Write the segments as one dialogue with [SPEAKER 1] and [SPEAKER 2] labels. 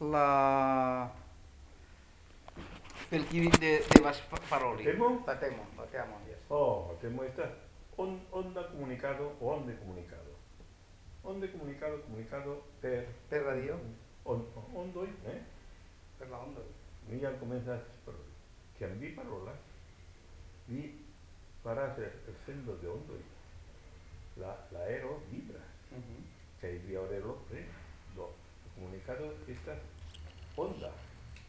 [SPEAKER 1] la pel qui de, de vas paroli.
[SPEAKER 2] Temo?
[SPEAKER 1] La temo, la temo, yes.
[SPEAKER 2] Oh, temo esta on, onda comunicado o onde comunicado. Onde comunicado, comunicado per
[SPEAKER 1] Per radio,
[SPEAKER 2] on, ondoi, eh?
[SPEAKER 1] per la onda.
[SPEAKER 2] Mi ja comenzas per che vi parola vi farás el, el sendo de ondoi. La, la aero vibra,
[SPEAKER 1] Uh -huh.
[SPEAKER 2] che vi aurelo. Do, comunicado esta onda.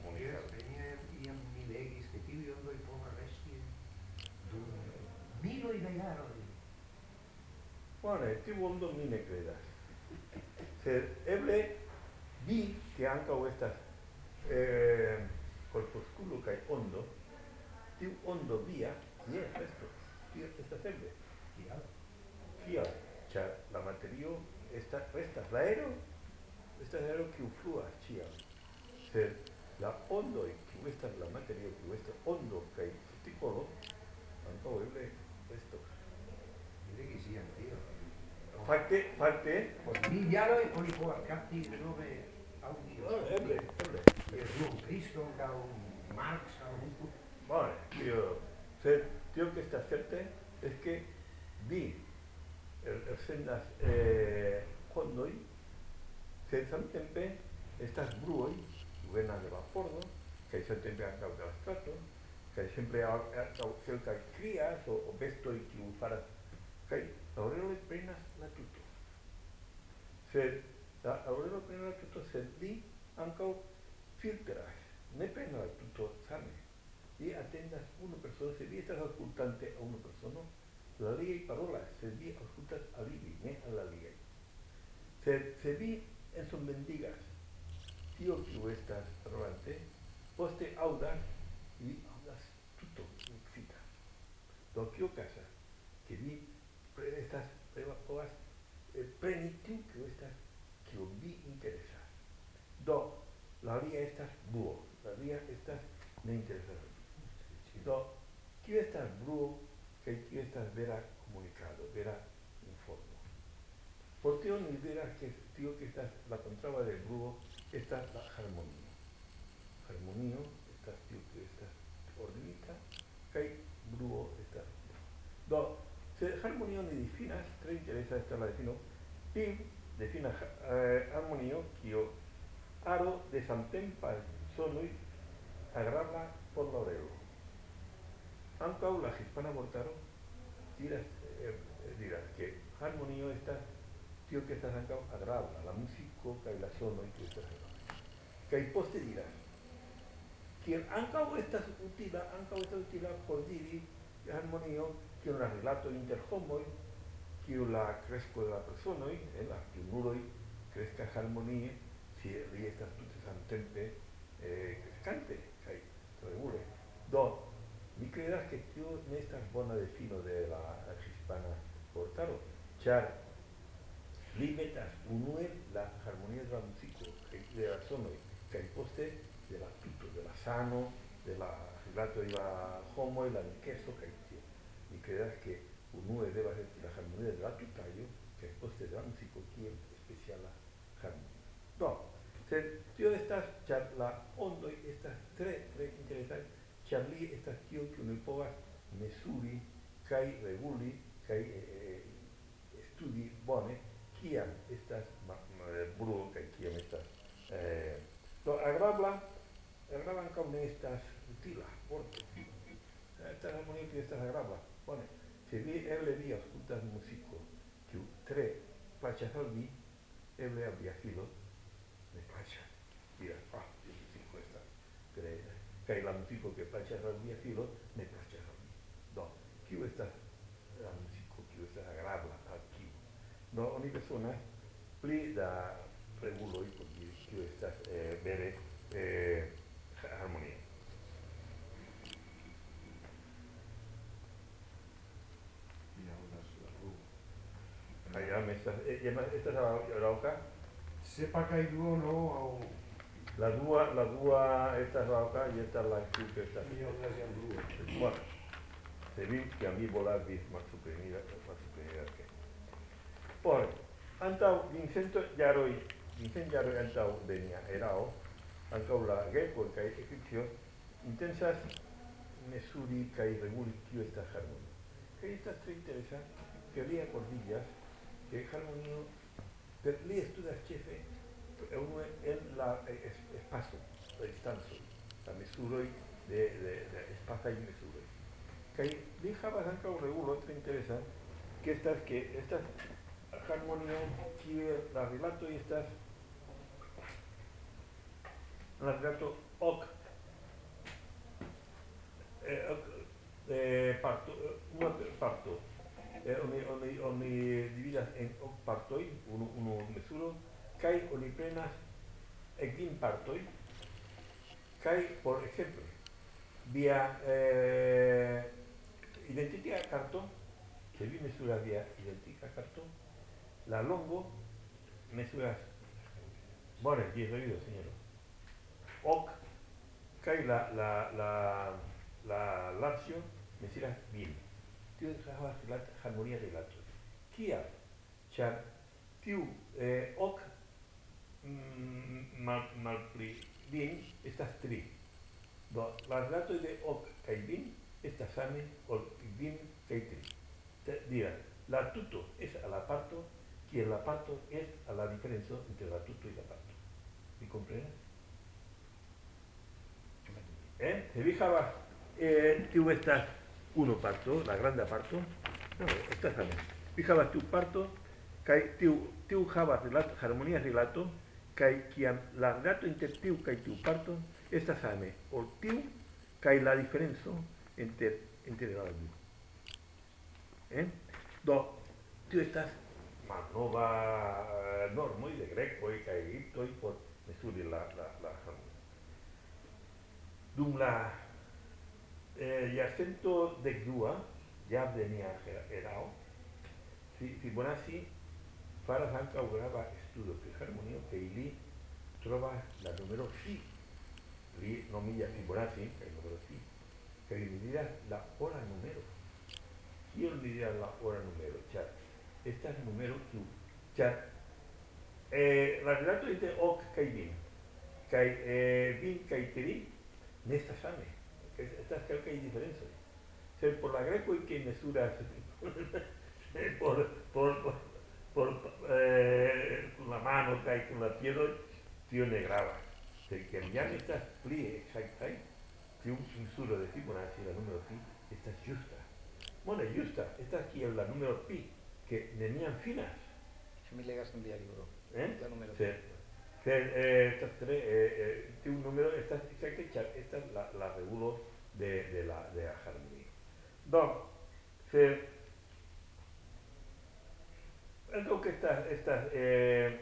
[SPEAKER 2] Comunicado.
[SPEAKER 3] Venien iam mi legis che tivi ondoi povas resti dum miloi da jaroj.
[SPEAKER 2] Bone, ti ondo mi ne credas. Sed eble vi che ankaŭ estas eh, corpusculo ondo, tiu ondo via, jes, esto, tio estas eble.
[SPEAKER 3] Kial?
[SPEAKER 2] Kial? Ĉar la materio estas restas aero, estas aero kiu fluas ĉiam. Sed la ondoj kiu estas la materio kiu estas ondo kaj partikolo, ankaŭ eble estos.
[SPEAKER 3] Mi legis iam tio.
[SPEAKER 2] Fakte, fakte,
[SPEAKER 3] Post mil jaroj oni povas kapti denove aŭdio.
[SPEAKER 2] oh, eble, eble.
[SPEAKER 3] Jesum Cristo aŭ Marx aŭ
[SPEAKER 2] Vale, tío, sed tio que está certe es que vi el, el sendas eh, hondoi, sed samtempe estas bruoi venas de vaporo kaj samtempe ankaŭ de la strato kaj sempre ankaŭ kelkaj krias o, o bestoj kiuj faras kaj aŭrelo prenas la tuto. Sed la aŭrelo prenas la tuto sed li ankaŭ filtras ne prenas la tuto same li atendas una persona se vi estas aŭskultante a una persona la liaj parolas se vi aŭskultas al ili ne al la Se, se vi ensombendigas tio kiu estas parolante, poste audas, vi audas tuto excita. Do kio okazas? Que vi estas povas eh, preni tiu kiu estas kiu vi interesas. Do, la alia estas buo, la alia estas ne interesas. Do, kio estas kaj kio estas vera komunikado, vera informo. Por tio ni diras que tio que estas la kontraŭa de bruo estas la estas tio que estas ordinita kaj bruo estas. Do, se harmonio ni difinas, tre interesa esta la defino, Pim definas eh, harmonio kio aro de samtempa sonoj agrabla por la orelo. Ankaŭ la hispana vortaro diras, eh, eh, diras que harmonio estas tio che estas ankaŭ agrabla, la muziko kaj la sonoj kiuj estas agrabla. Kaj poste diras, kiel ankaŭ estas utila, ankaŭ estas utila por diri harmonio, che la rilato inter homoj, kiu la kresko de la personoj, eh, la junuloj kreskas harmonie, si li estas tute samtempe eh, kreskante kaj regule. Do, mi credas que tio ne estas bona defino de la hispana portaro, ĉar Li metas unue la harmonia de la muziko, de la sonoj, kaj poste de la pito, de la sano, de la rilato de la homo, la que kaj tio. Mi credas que unue devas esti la harmonia de la que kaj poste de la muziko kiel speciala harmonia. Do, sed tio estas, ĉar la ondoj estas tre, tre interesaj, ĉar li estas tio kiu ni povas mesuri kaj reguli kaj eh, eh, eh studi bone kiam estas kaj kiam estas eh, do agrabla agrabla ankaŭ ne estas utila vorto estas kiu estas agrabla bone se vi eble vi aŭskultas muziko kiu tre plaĉas al vi al via filo ne plaĉas diras ah tiu muziko estas tre kaj la muziko que plaĉas al filo ne plaĉas al mi do kiu estas la no, ogni persona pli da reguloi por diri kiu estas eh, vere eh, harmonia. Kaj jam estas, eh, jam estas raŭka?
[SPEAKER 4] Sepa kaj duo no au
[SPEAKER 2] La dua, la dua estas raŭka kaj estas la kiu estas.
[SPEAKER 4] Iom estas jam blua.
[SPEAKER 2] Bueno, se vi kiam mi volas vi malsuprenira Por, antau Vincento Yaroi, Vincent Yaroi antau venia erao, ankaŭ la grekoj kaj egipcio intensas mesuri kaj reguli kio estas harmonio. Kaj estas tre interesa ke li akordiĝas ke harmonio per li studas ĉefe en la es, espaco, la distanco, la mesuroj de, de, de spacaj mesuroj. Kaj li havas ankaŭ regulo tre que estas que estas harmonio kiel la rilato estas la rilato ok eh, eh, parto eh, una parto eh, oni oni oni dividas en ok partoi uno uno mesuro kai oni prenas ekvin partoi kai por ejemplo via eh, identidad carto que vi mesura via identica carto la longo mesuras bone di oído señor. Ok kai la la la la bien. Tio havas la harmonia de kia cha tiu eh, ok mm, mal mal bien estas tri. Do la de bien estas same ol bien tri. Dirá, la tuto es a la parto, que la parto es a la diferencia entre la tuto y la parto. ¿Me comprendes? ¿Eh? Se fijaba, eh, tú estás uno parto, la grande parto, no, estás a Fijabas tu parto, que tú, tú havas relato, armonía relato, que quien la gato entre tú y tu parto, estás a o tú, que la diferencia entre, entre dos. Eh? Do, estas malnova eh, normoj de grekoj kaj egiptoj por mezuri la, la, la. Dum la eh, jarcento dekdua, jam de nia erao, Fibonacci faras ankaŭ grava studo pri harmonio kaj li trovas la numero phi. Li nomigas Fibonacci numero phi, kaj li diras la ora numero io mi dirà la ora numero, cioè, esta es numero Q. Cioè, eh, bin. Kai eh, bin kai tri, nesta. Que estas creo que hay diferencias. O sea, por la greco y que mesura por, por, por, por eh, con la mano kai con la piedra, tío negrava. Se que ya estas plie exactai, que un mesura de Fibonacci, la número pi, esta justa. Bueno, justa, esta aquí es la número pi, que neniam finas.
[SPEAKER 1] Se mi legas un diario, bro.
[SPEAKER 2] Eh?
[SPEAKER 1] La número
[SPEAKER 2] Se, se, eh, estas tres, eh, eh, tiene un número, esta, esta, esta es la, la regulo de, de la, de la harmonía. Donc, algo que estas, estas, eh,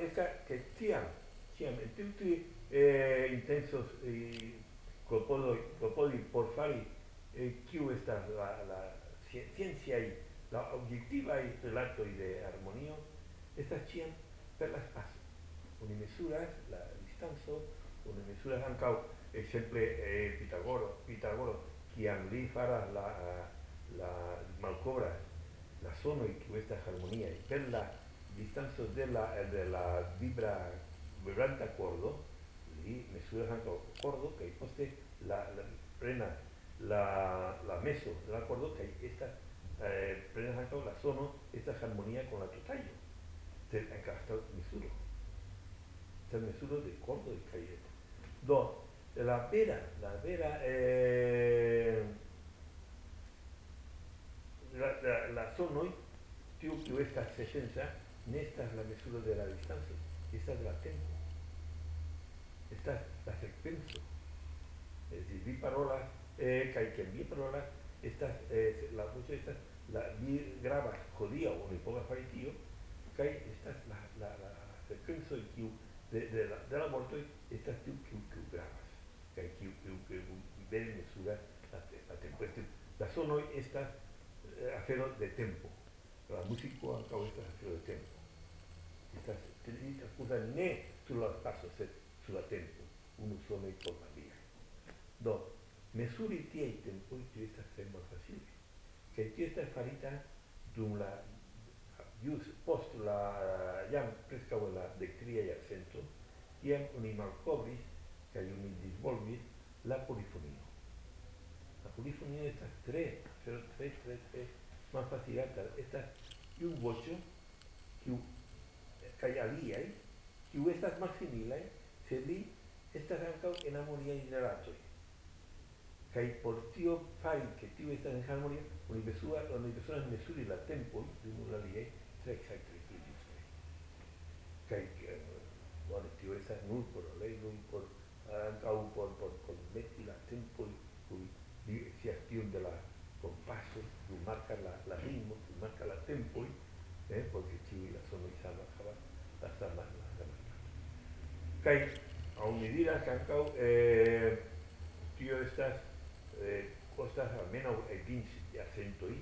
[SPEAKER 2] esta que tiam, tiam, tutti eh, intensos y clopodoi, clopodi por fari eh, kiu estas la, la scienciai, la objectivai relatoi de armonio estas ciam per la spazio. Oni mesuras la distanzo, oni mesuras ancau, exemple, eh, Pitagoro, Pitagoro, kiam li faras la, la malcobras, la sonoi kiu estas e per la distanzo de la, de la vibra vibrante cordo, li mesuras ancau cordo, che poste la, la prenas la, la meso de la kordo kaj estas eh, prenas ankaŭ la sono estas harmonia con la sed ankaŭ estas mesuro estas mesuro de kordo kaj do la vera la vera eh, la, la, la sonoj tiu kiu estas esenca ne estas la mesuro de la distanco estas la tempo estas la sekvenco. Es decir, vi parolas, eh, kaj ke vi parolas estas eh, la voĉo estas la vi gravas hodiaŭ oni povas fari tio kaj estas la la la sekvencoj kiu de de la de la mortoj estas tiu kiu kiu gravas. Kaj kiu kiu kiu bele mesuras la la tempesto la sonoj estas eh, afero de tempo. La muziko ankaŭ estas afero de tempo. Estas tenita cosa ne sur la paso sed tempo. Uno sonoj por la via do Mesuri tie tiei tempoi tio estas tre malfacile, kaj tio estas farita dum la jus post la jam preskaŭ la dektria jarcento, tiam oni malkovris kaj oni disvolvis la polifonio. La polifonio estas tre, tre, tre, tre, tre malfacilata, estas iu voĉo kiu kaj aliaj, kiu estas malsimilaj, sed li estas ankaŭ en amoniaj rilatoj. Kaj por tio fari ke tio estas en harmonia, oni bezonas oni bezonas mezuri la tempon de unu al aliaj tre ĝuste. Kaj bueno, tio estas nur por legi por ankaŭ por por konmeti la tempon kun scias tion de la compasso, tu marca la, la ritmo, tu marca la tempo, eh, porque ci la sono i sama havas la sama la sama. Aŭ mi diras ke ankaŭ eh, tio estas eh, costas almenaŭ kvin jarcentoj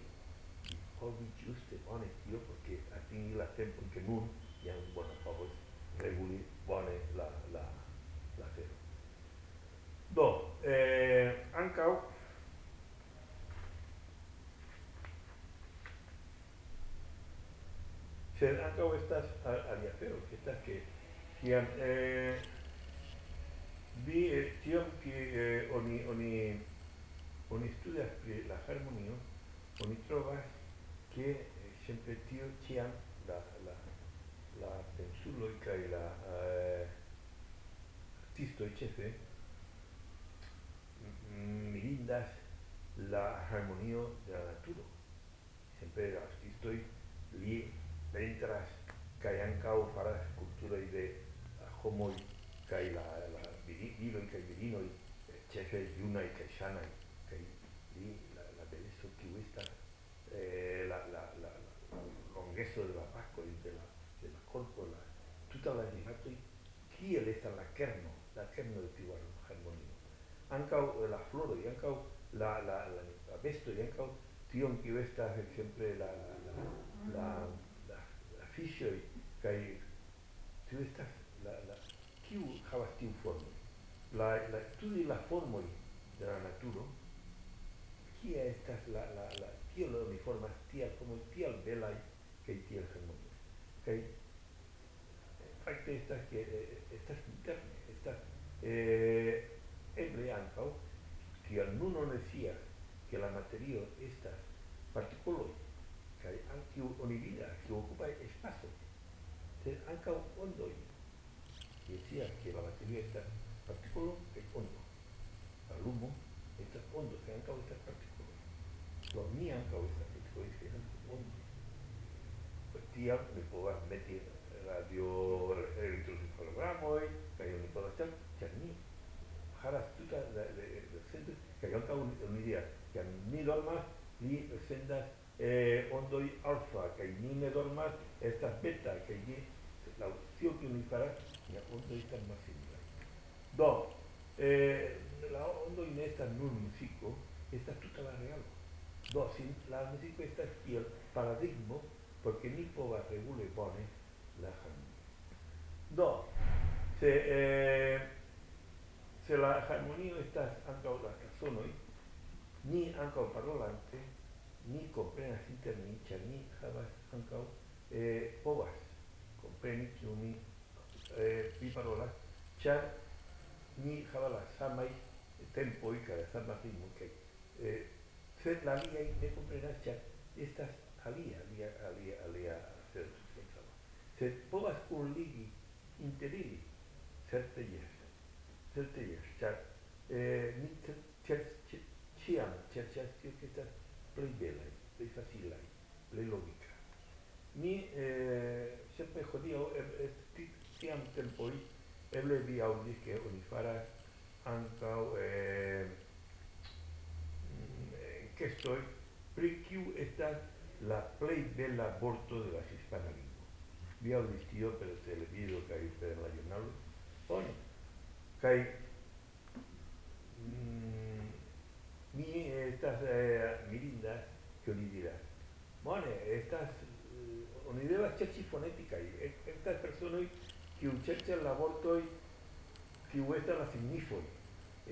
[SPEAKER 2] povi ĝuste bone tio porque atingi la tempon ke nun jam bona povos reguli bone la la la afero. Do, eh, ankaŭ sed ankaŭ estas alia afero, estas ke kiam eh, vi eh, tiom ke eh, oni oni oni studas pri la harmonio, oni trovas che eh, sempre tio tiam la la la pensulo kai la eh, artisto e cefe mirindas mm, la harmonio de la naturo. Sempre la artisto li pentras kai ancau faras cultura de homoi kai la la virino kai virino cefe eh, iuna kai shanai di la, la bellezza più questa eh, la, la, la, la, l'ongresso della paccola, della, della corpola, tutta la di fatto chi è letta la kerno, la kerno del più harmonio. Ancao la floro, ancao la, la, la, la vesto, ancao tion più questa sempre la, la, la, la, la, la fiscio, che più questa la, la, chiu havas tiu formo. La, la, tudi la formoi della natura, kie estas la la la kio lo mi formas tiel como tiel bela kaj tiel harmonia kaj fakte estas ke eh, estas interne estas eh eble ankaŭ kiel nuno ne scias ke la materio estas partikoloj kaj ankaŭ oni vidas ke okupas espaco sed ankaŭ ondoj kie scias ke la materia estas partikolo kaj ondo. La lumo do mi ankaŭ estas partículo que estas ondo pues tiam mi povas meti radio oni povas ĉar ĉar mi havas tuta la centro kaj ankaŭ oni diras ke mi dormas li sendas eh, ondoi alfa, kai ni ne dormas, estas beta, kai ni la tio que mi faras, la ondo estas más simila. Do, eh, la ondo ne estas nur musico, estas tuta la realo. Do, si la muziko estas kiel paradigmo, porque mi povas regule bone la harmonio. Do, se, eh, se la harmonio estas ankaŭ la personoj, ni ankaŭ parolante, ni komprenas inter ni, ĉar ni havas ankaŭ eh, povas kompreni kiu ni eh, vi parola ĉar ni havas la samaj tempoj kaj la sama ritmo kaj eh, sed la lia ne comprenas, ĉar estas alia, alia, alia, alia senso. Sed povas kunligi inter ili, certe jes, certe jes, ĉar eh, mi ĉiam ĉerĉas tio, ke estas plej belaj, plej facilaj, plej logika. Mi eh, sempre hodiaŭ tiam tempoj eble vi aŭdis, ke oni faras ankaŭ eh, enkestoj pri kiu estas la plej bela vorto de la hispana lingvo. Vi aŭdis tio per televido kaj per la ĵurnalo? Bone. Kaj mm, mi estas eh, que oni diras bone estas uh, oni devas ĉerĉi fonetikaj estas personoj kiu ĉerĉas la vortoj kiu estas la signifoj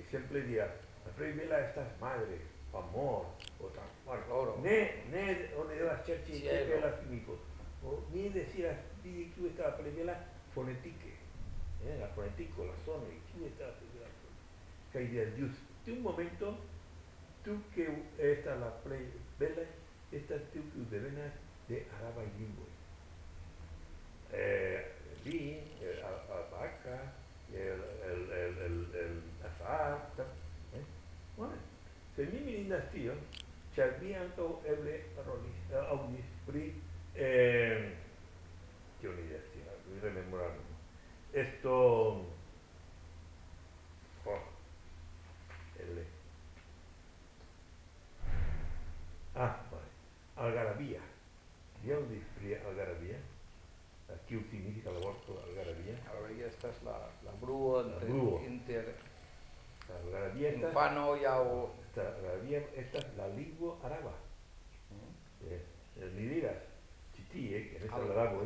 [SPEAKER 2] ekzemple diras la plej bela estas madre amor o tal
[SPEAKER 1] oro.
[SPEAKER 2] Ne ne oni devas ĉerĉi ĉe la signifo o mi deziras di kiu esta aprendela fonetike. Eh, la fonetico, la sono, kiu esta aprendela Kaj de dius, de un momento, tu que esta la play bella, esta tu que devenas de araba y lingua. Eh, li, el alpaca, el, el, el, el, el azar, eh? Bueno, se mi mirindas tio, ĉar mi ankaŭ eble eh, aŭdis pri eh, ni diras, mi rememoraron. Esto oh, el Ah, vale. Algarabía. ¿Ya audis pri algarabía? Kiu significa la vorto algarabía?
[SPEAKER 1] Ya esta es la, la bruo
[SPEAKER 2] La
[SPEAKER 1] entre,
[SPEAKER 2] bruo.
[SPEAKER 1] inter
[SPEAKER 2] La algarabía esta,
[SPEAKER 1] infano ya o...
[SPEAKER 2] esta, algarabía, esta es la lingua araba. Eh, eh, ni diras, chitie, que es el arabo,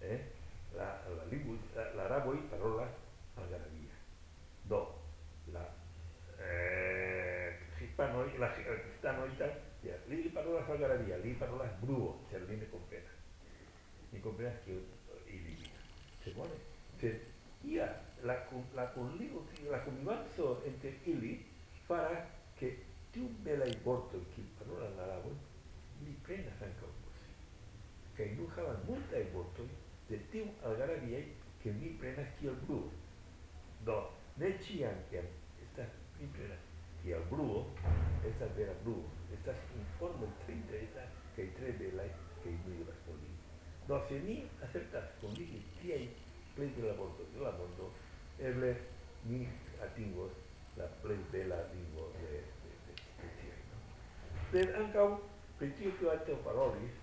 [SPEAKER 2] eh, la, la lingua, la, la arabo y parola algarabía. Do, la eh, hispano, la gitano y tal, ya, li parola algarabía, li parola bruo, se rinde con pena. Ni con pena que y vivía. Se pone, se, ia, la, la conligo, la convivanzo entre ili farà che tiu belai vortoi qui parola la lavo li prenas anche così che nu havas multaj vortoj de tiu algarabiaj che mi prenas kiel bruo do ne ĉiam kiam estas mi prenas kiel bruo estas vera bruo estas informoj tre interesaj kaj tre belaj kaj mi devas konigi do se mi acertas konigi tiaj plej de la vortoj de la mondo eble mi atingos la plej eh, bela vivo de Per ankaŭ pri tio kiu antaŭ parolis,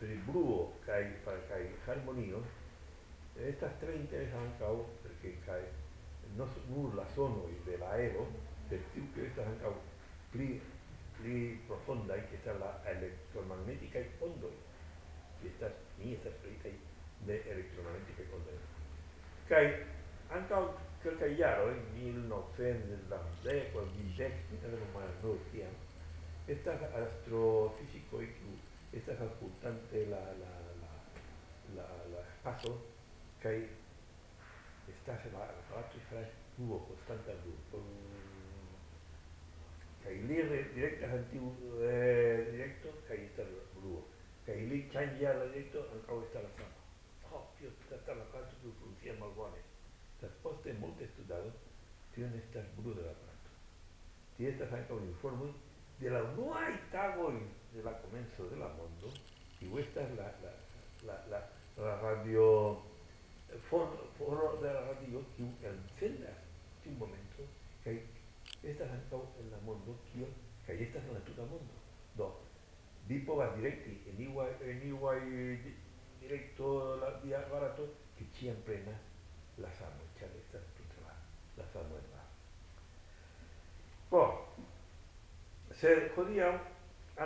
[SPEAKER 2] pri bluo kaj kaj harmonio, estas tre interesa ankaŭ porque kaj no nur la sonoj de la aero, sed tio kiu estas ankaŭ pli pli profunda que estas la elektromagnetika ondoj. Ki estas ni estas pri de elektromagnetika ondoj. Kaj ankaŭ kelkaj jaroj, 1900, 1900, 1900, 1900, 1900, 1900, 1900, 1900, 1900, 1900, 1900, 1900, 1900, 1900, Esta astrofísico IQ, esta facultante, la, la, la, la, espacio que hay, esta se va, a cifrar tuvo constante Kaili directa antiguo eh, directo, Kaili está brujo. Kaili cambia la directo, ancao está la fama. Oh, Dio, sta la parte che funziona malvane. Después de molto estudiado, tiene estas brujo de la parte. Tiene estas ancao uniforme, mondo, kiu estas la, la, la, la, la radio foro, foro de la radio kiu elsendas tiu momento kaj estas ankaŭ en la mondo kaj estas en la tuta mondo. Do, vi povas direkti en iuaj en iuaj di- direkto la via aparato que ĉiam prenas la samo, ĉar estas tute la, la samo en la. Bo, sed hodiaŭ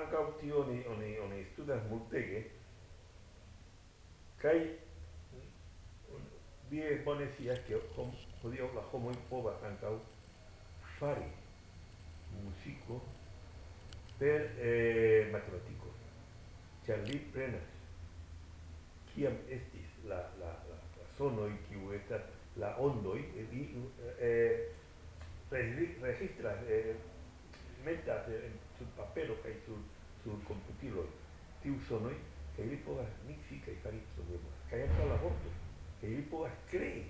[SPEAKER 2] ankaŭ tio oni oni oni studas multege kaj vi bone scias ke hom, hodiaŭ la homoj povas ankaŭ fari muziko per eh, matematiko. Ĉar li prenas kiam estis la, la, la, la sonoj kiu estas la ondoj, eh, li eh, metta sul pappero che hai sul, sul computino, ti usano io, che lì puoi mica e parecchi uomo, che hai fatto l'aborto, que lì puoi crei,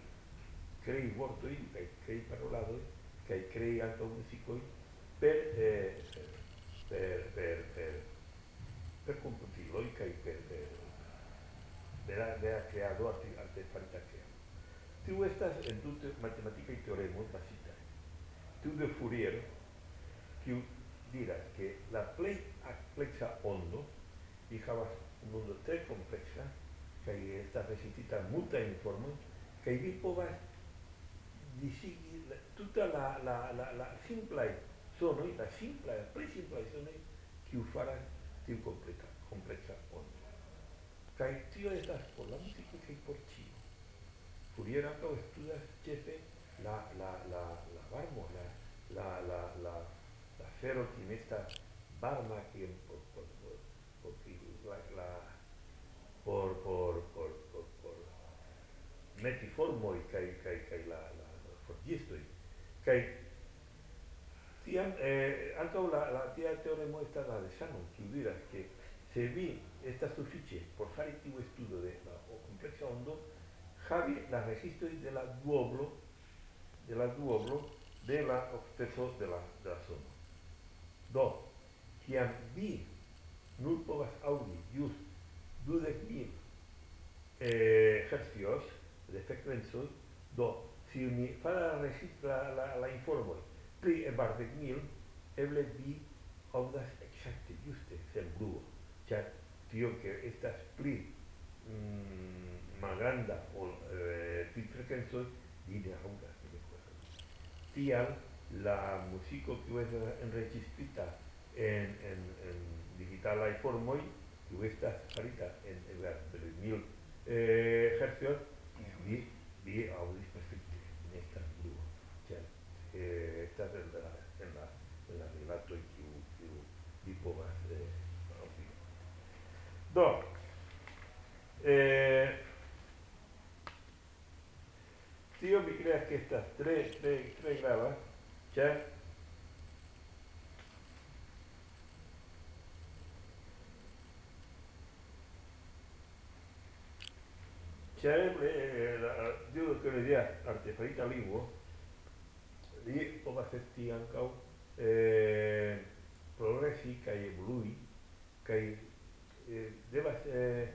[SPEAKER 2] crei morto io, che crei parolato io, che crei alto musico io, per, eh, per, per, per, per computino io, che per, per, per, per creato arte, arte fantasia. Tu estas en tu matematica e teorema basita. Tu de Fourier, kiu diras ke la plej ampleksa ondo havas un ondo tre kompleksa kaj estas rezistita multaj informoj kaj vi povas disigi la, tuta la la la la simplaj sonoj, la simplaj, la plej simplaj sonoj kiu faras tiu kompleta kompleksa ondo. Kaj tio estas por la muziko kaj por ĉio. Fourier ankaŭ studas ĉefe la la la la varmo, la la la la la fero kiu estas varma kiel por por por por la por por por por por metiformoi kai kai kai la la forgistoi kai tiam eh, la la tia teoremo estas la de Shannon kiu diras ke se vi estas sufiĉe por fari tiu studo de la kompleksa ondo havi la registroj de la duoblo de la duoblo de la octeso de la de la sono Do, kiam vi nur povas aŭdi just dudek mil eh, gestios, de frekvencoj, do, si mi faras la, la, la informoj pri bardek mil, eble vi aŭdas ekzakte juste sen bruo, ĉar tio ke estas pli mm, malgranda ol eh, pli frekvencoj, li ne aŭdas. Tial, la musico que estas enregistrita en, en, en digitalaj formoj kiu estas farita en, en la mil eh, hercios vi vi aŭdis perfekte ne estas bruo ĉar eh, estas en la en la en la rilatoj kiu kiu vi povas eh, aŭdi do eh, tio mi creas que estas tres tres tres grava ĉar Cerebre, eh, digo che l'idea artefarita lingua, li povas esti ankaŭ eh, progresi kaj evolui eh, devas eh,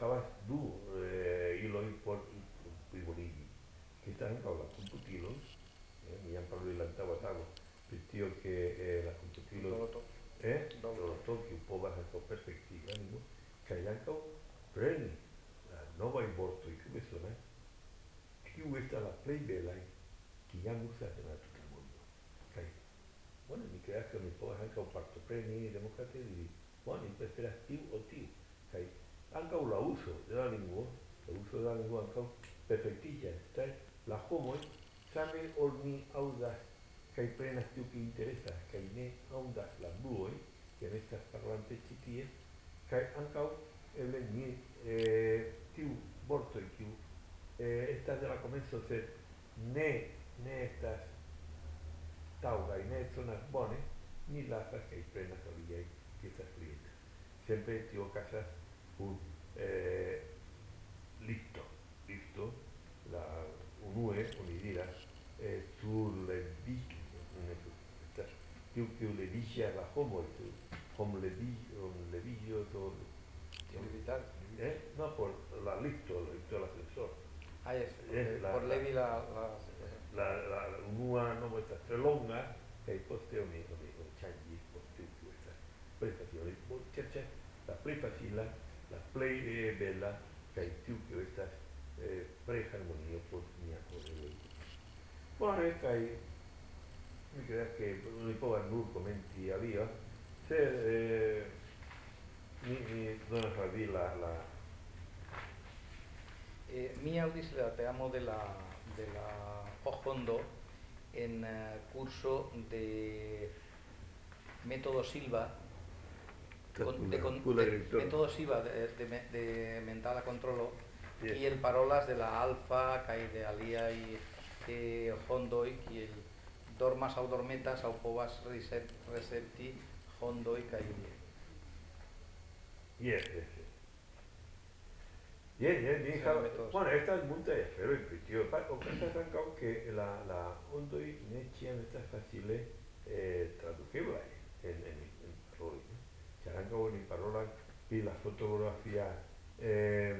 [SPEAKER 2] havas du eh, iloj por plibonigi, que estas ankaŭ la komputiloj, eh, mi jam parolis la antaŭa tago pri tio ke eh, la komputiloj eh, Doloto, kiu povas ankaŭ perfektigi la lingvon, kaj ankaŭ preni nova importo y que eso, ¿no? Kiu esta la play bella que ya usa en la tuta mundo. Kai. Bueno, mi creas que mi povas ankaŭ partopreni demokrate diri, bueno, mi preferas tiu o tiu. Kai ankaŭ la uso de la lingvo, la uso de la lingvo ankaŭ perfektiĝas, kaj la homoj same ol mi audas kai prenas tiu ki interesas kai ne audas la bluoi que en estas parlante citie kai ankaŭ eble ni eh, tiu vortoj kiu eh, estas de la komenco sed ne ne estas taŭgaj ne sonas bone ni lasas kaj prenas aliaj piezas klientas sempre tio okazas kun eh, lifto. Lifto la unue, un'idea, eh, sulle vigie, più, più le dice alla homo, con le vigio, o
[SPEAKER 1] le
[SPEAKER 2] eh? No, por la licto, la licto la sensor.
[SPEAKER 1] Ah, es,
[SPEAKER 2] eh, la,
[SPEAKER 1] por levi la... la,
[SPEAKER 2] la, la unua no questa strelonga che il posteo mi amico, c'agli posteo questa prestazione, c'è la play facile, la play è bella, che il più questa eh, plej harmonio por komenti alia, sed eh, donas vi la, la
[SPEAKER 1] Eh, mi audis la teamo de la, de la Ojondo en eh, curso de método Silva, con- de, con- de- método Silva de, de, me- de mental a controlo
[SPEAKER 2] Yes.
[SPEAKER 1] y el parolas de la alfa, kai de alia y eh, Hondoi y el dormas au dormetas au povas recepti Hondoi kai
[SPEAKER 2] Yes, yes, yes. Yes, yes, mi
[SPEAKER 1] Sí,
[SPEAKER 2] hija,
[SPEAKER 1] métodos.
[SPEAKER 2] bueno, estas multe afero intuitivo, pa, okazas ankaŭ ke la la ondoj ne ĉiam estas facile eh, tradukeblaj en en en paroloj. ne? Ĉar ankaŭ oni parolas pri la fotografia eh,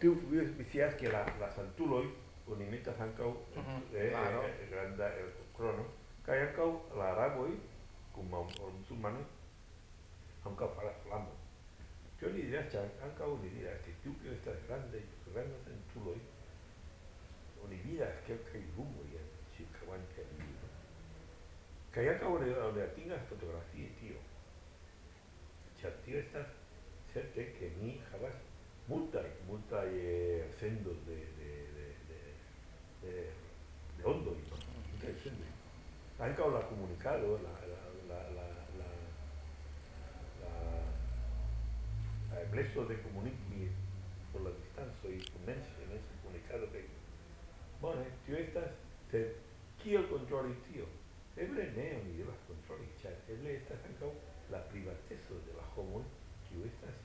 [SPEAKER 2] Tu vi scias che la, la santuloi unimetas ankaŭ
[SPEAKER 1] mm -hmm.
[SPEAKER 2] Eh, eh,
[SPEAKER 1] claro.
[SPEAKER 2] eh, granda eh, krono kaj ankaŭ la araboj kun musulmanoj ankaŭ faras flamo. Tio li diras, ĉar ankaŭ li diras ke tiu kio estas grandaj grandaj sentuloj oni vidas kelkaj lumoj en ĉirkaŭantaj vivo. Kaj ankaŭ oni atingas fotografie tio. Tio estas certe ke ni havas multaj multaj eh, sendos de de de de de, de ondoj, multaj sendoj. Ankaŭ la komunikado, la la la la la la la blesso de comuniqui por la distanza y comença en ese comunicado que bueno, tio estas se kiel controli tio eble ne oni devas controli ĉar eble estas ankaŭ la privateco de la homoj, kiu estas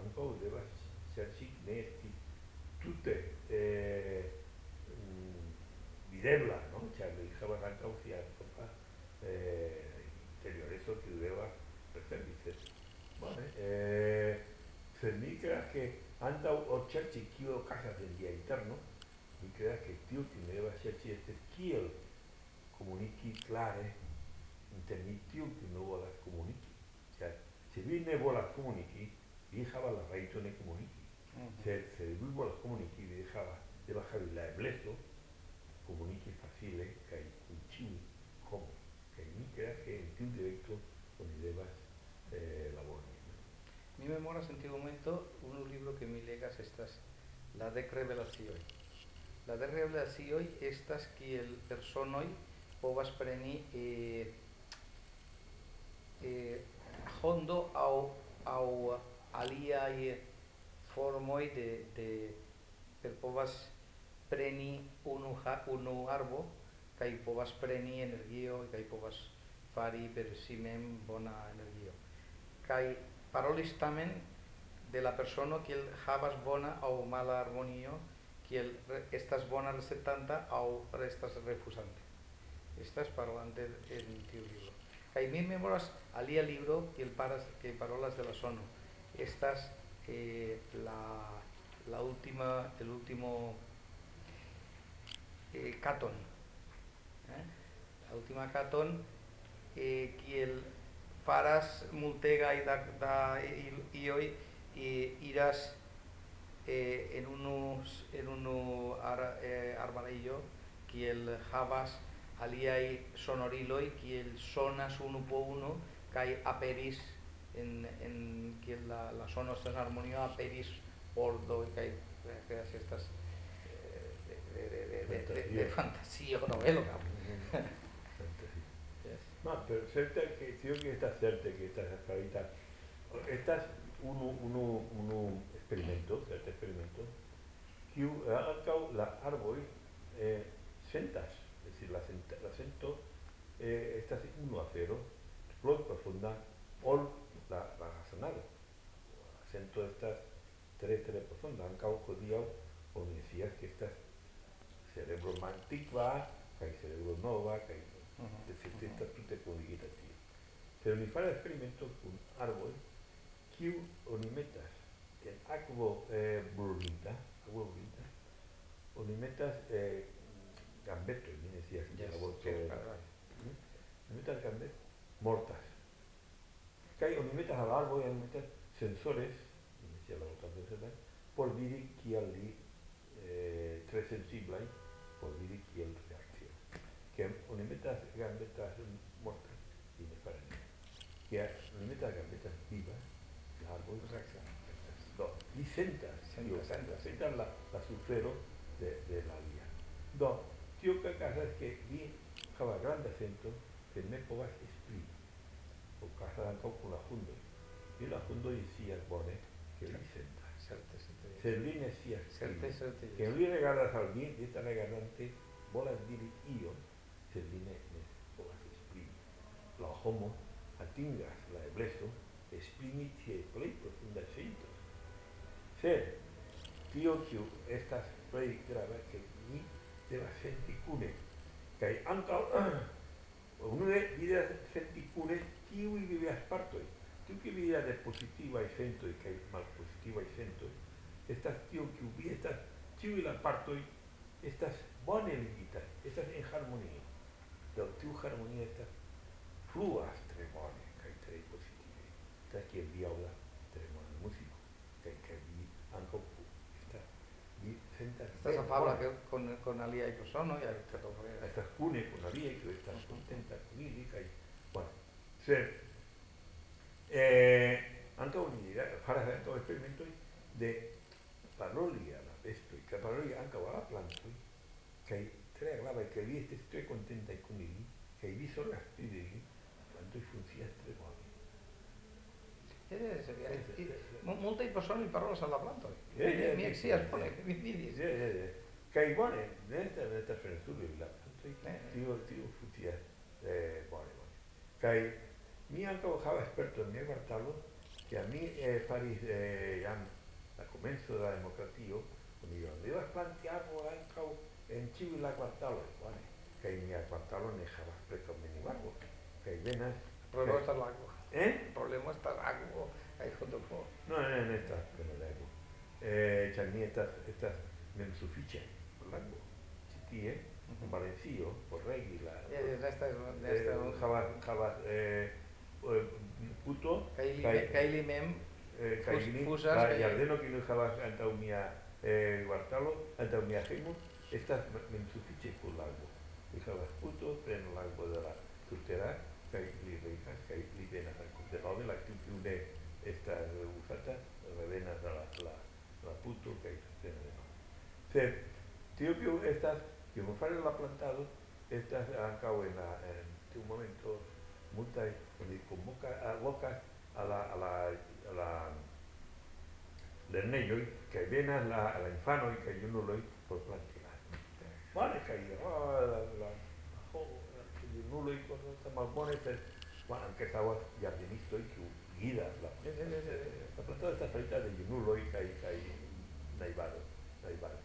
[SPEAKER 2] ankaŭ devas serĉi ne esti tute eh, mm, videbla, no? ĉar li havas ankaŭ sia propra eh, interioreco kiu devas preservi. Sed bone, eh, sed mi creas que antaŭ ol ŝerci kio okazas en via interno, mi creas que tio que ne devas serĉi estas este kiel comuniqui clare, eh, interni que no volas comuniqui. Ĉar se vi ne volas komuniki vi havas la rajton ne komuniki se, se vi volas komuniki vi havas devas havi la ebleco komuniki facile kaj kun ĉiuj homoj kaj mi creas que en tiu direkto oni devas eh, labori.
[SPEAKER 1] Mi memoras en tiu momento un libro que mi legas estas la dec revelacioj. La dec revelacioj estas kiel personoj povas preni eh, eh, hondo au au alia i formoi de de per povas preni unu ha, unu arbo kaj povas preni energio kaj povas fari per si mem bona energio. Kaj parolis tamen de la persona kiel havas bona au mala harmonio kiel estas bona receptanta au restas refusante. Estas parolante en tiu libro. Mi memoras alia libro kiel paras que parolas de la sono. Estas eh, la la última el último eh, Caton. Eh? La última Caton eh, kiel faras multega y da, da y hoy y irás eh, en unos en unu ar, eh, armadillo kiel havas aliai sonoriloi kiel sonas unu po unu kai aperis en en kiel la la sono estas armonio aperis ordo kai creas estas de de de de de, de, de fantasía. novelo
[SPEAKER 2] Ma per certe che io che sta certe che sta carità. Estas uno uno uno experimento, certe experimento. Kiu ankaŭ la arboj eh, sentas, es decir, la, la sento eh, estas uno a cero, plo profunda ol la, la razonado. La sento estas tre tre profunda, ankaŭ hodiaŭ oni decías que estas cerebro mantikva kaj cerebro nova kaj de certeza tutte conligitative. Pero mi fare experimento con árbol, kiu oni metas en akvo eh, brunita, akvo brunita, eh, gambeto, mi decía que yes, Oni metas gambet mortas. Kai oni metas al árbol, oni metas sensores, mi decía la volta sensores, por vidi kiel li eh, tre sensiblai, por vidi kiel que metas gambetas muertas y me paran. Que metas gambetas vivas, la árbol reacciona. No, y sentas, sentas, sentas, sentas la, la sufero de, de la vía. No, tío que casa es que vi java grande acento que me povas esprimi. O casa dan con la jundo. Y la jundo decía pone que li senta. Se li decía que li regalas al bien y esta regalante bolas diri io servine ne povas esprimi. La homo atingas la ebleso esprimi tie plei profunda sentos. Sed, tio kiu estas plei grava, ke mi de la senticune. Cai anca unue vidas senticune kiui vivas partoi. Tiu ki vidas de positiva e sentoi kai malpositiva e sentoi. Estas tiu ki vi estas tiu la partoi estas bone ligita, estas en harmonio. Do tiu harmonio estas fluas tre bone kai tre positive. Ta ki vi aŭdas Fabla, con, con Alia y Cosono, y a Víctor
[SPEAKER 1] Torrera. Estás cune con Alia, que
[SPEAKER 2] hoy estás contenta con Ilica. Y, bueno, se... Eh, unidad, para hacer todo experimento de parodia, la esto, y que parodia anca va a planto, que tres grava y que vi este estoy contenta con Ili, que vi solo las pide, cuando funciona este modo.
[SPEAKER 1] Se, se vidi.
[SPEAKER 2] Multa
[SPEAKER 1] i persone però non sanno la planta.
[SPEAKER 2] Je, je,
[SPEAKER 1] mi
[SPEAKER 2] eks
[SPEAKER 1] jes
[SPEAKER 2] pone,
[SPEAKER 1] mi
[SPEAKER 2] vidis.
[SPEAKER 1] Je, je,
[SPEAKER 2] je. Kaj bone, ne, te ne te frestulo la plantoj.
[SPEAKER 1] Eh, eh.
[SPEAKER 2] Tio, tio futia. Eh, bone, bone. Kaj mi ankaŭ havas sperto en mia kvartalo, a mi eh, faris eh, jam la komenco de la demokratio, oni devas planti arboj ankaŭ en ĉiuj la kvartaloj, bone. Kaj mia kvartalo ne havas preskaŭ neniu arbo. Kaj venas...
[SPEAKER 1] Revolta la akvo.
[SPEAKER 2] Eh
[SPEAKER 1] problema all'acqua. Hai fatto po'.
[SPEAKER 2] No, no, no estas, pero lego. Eh, cioè, mi estas, estas mem suffice, lego. Ci tie, un Valencio, por regi, la...
[SPEAKER 1] Eh, Resta
[SPEAKER 2] Eh,
[SPEAKER 1] resta
[SPEAKER 2] Java, Java, eh, eh, puto,
[SPEAKER 1] Kaili
[SPEAKER 2] kai-
[SPEAKER 1] Kaili mem
[SPEAKER 2] eh,
[SPEAKER 1] kai-
[SPEAKER 2] jardeno que no Java antau mia eh, guartalo, antau mia gemo, estas mem suffice por lago. Y Java puto, en lago de la cultera, li venas cultera, la revenas la, la, la kai tiene de no. Se, que estas, que la plantado, estas han cabo en la, en un momento, multa, donde convoca a a la, a la, a la, lernejoj kaj venas la, la infano y que yo no lo por plantear. Vale, que oh, la, la, oh, que junulo y cosas más buenas, bueno, aunque estaba jardinista y que guida la, la plantada está feita de junulo y que que hay naivado, naivado.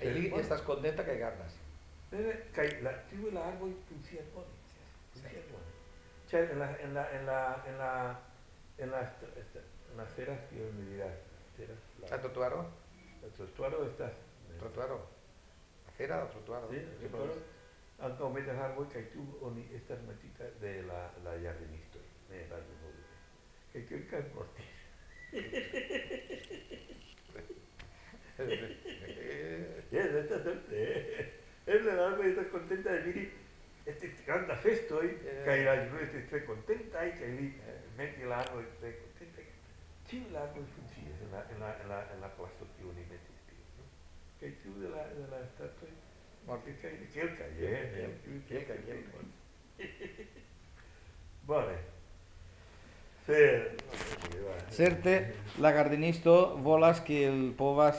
[SPEAKER 2] Bueno.
[SPEAKER 1] estás contenta que ganas.
[SPEAKER 2] Kai la tribu la árbol. Funciona bone. Cioè, en la en la en la en la en las en las ceras que me dirás, ceras,
[SPEAKER 1] A
[SPEAKER 2] la,
[SPEAKER 1] trotuaro?
[SPEAKER 2] el trotuaro está
[SPEAKER 1] Trotuaro. Acera o trotuaro?
[SPEAKER 2] Sí, el ankaŭ metaharmoj kaj tu oni estas metita de la la jardinistoj, ne la junuloj. Kaj kiuj e
[SPEAKER 1] mortis.
[SPEAKER 2] Jes, estas certe. Eble la arboj estas kontenta de vidi estis granda
[SPEAKER 1] festoj
[SPEAKER 2] e la junuloj estis tre kontentaj e li meti la e tre kontentaj. Ĉiu la arboj funkcias en la en la en la en la placo kiu oni metis tie. Kaj tiu de la de la statoj
[SPEAKER 1] Morti.
[SPEAKER 2] che che che il caie, eh, tiu
[SPEAKER 1] Che il
[SPEAKER 2] che
[SPEAKER 1] caie.
[SPEAKER 2] Bene. Se,
[SPEAKER 1] Certe, la gardinisto volas que el povas